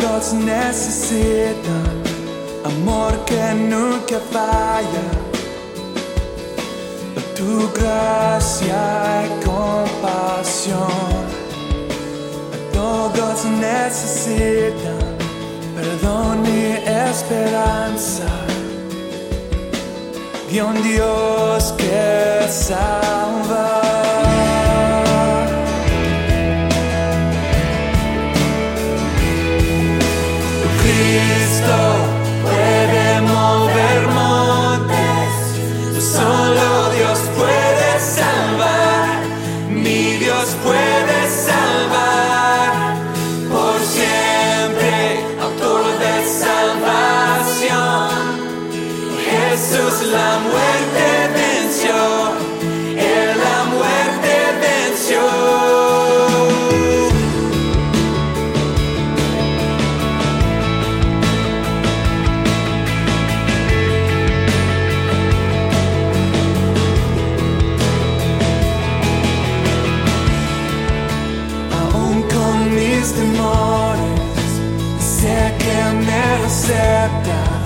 todos necesitan amor que nunca falla. Tu gracia y compasión. Todos necesitan perdón y esperanza. De un Dios que salva. wrapped up.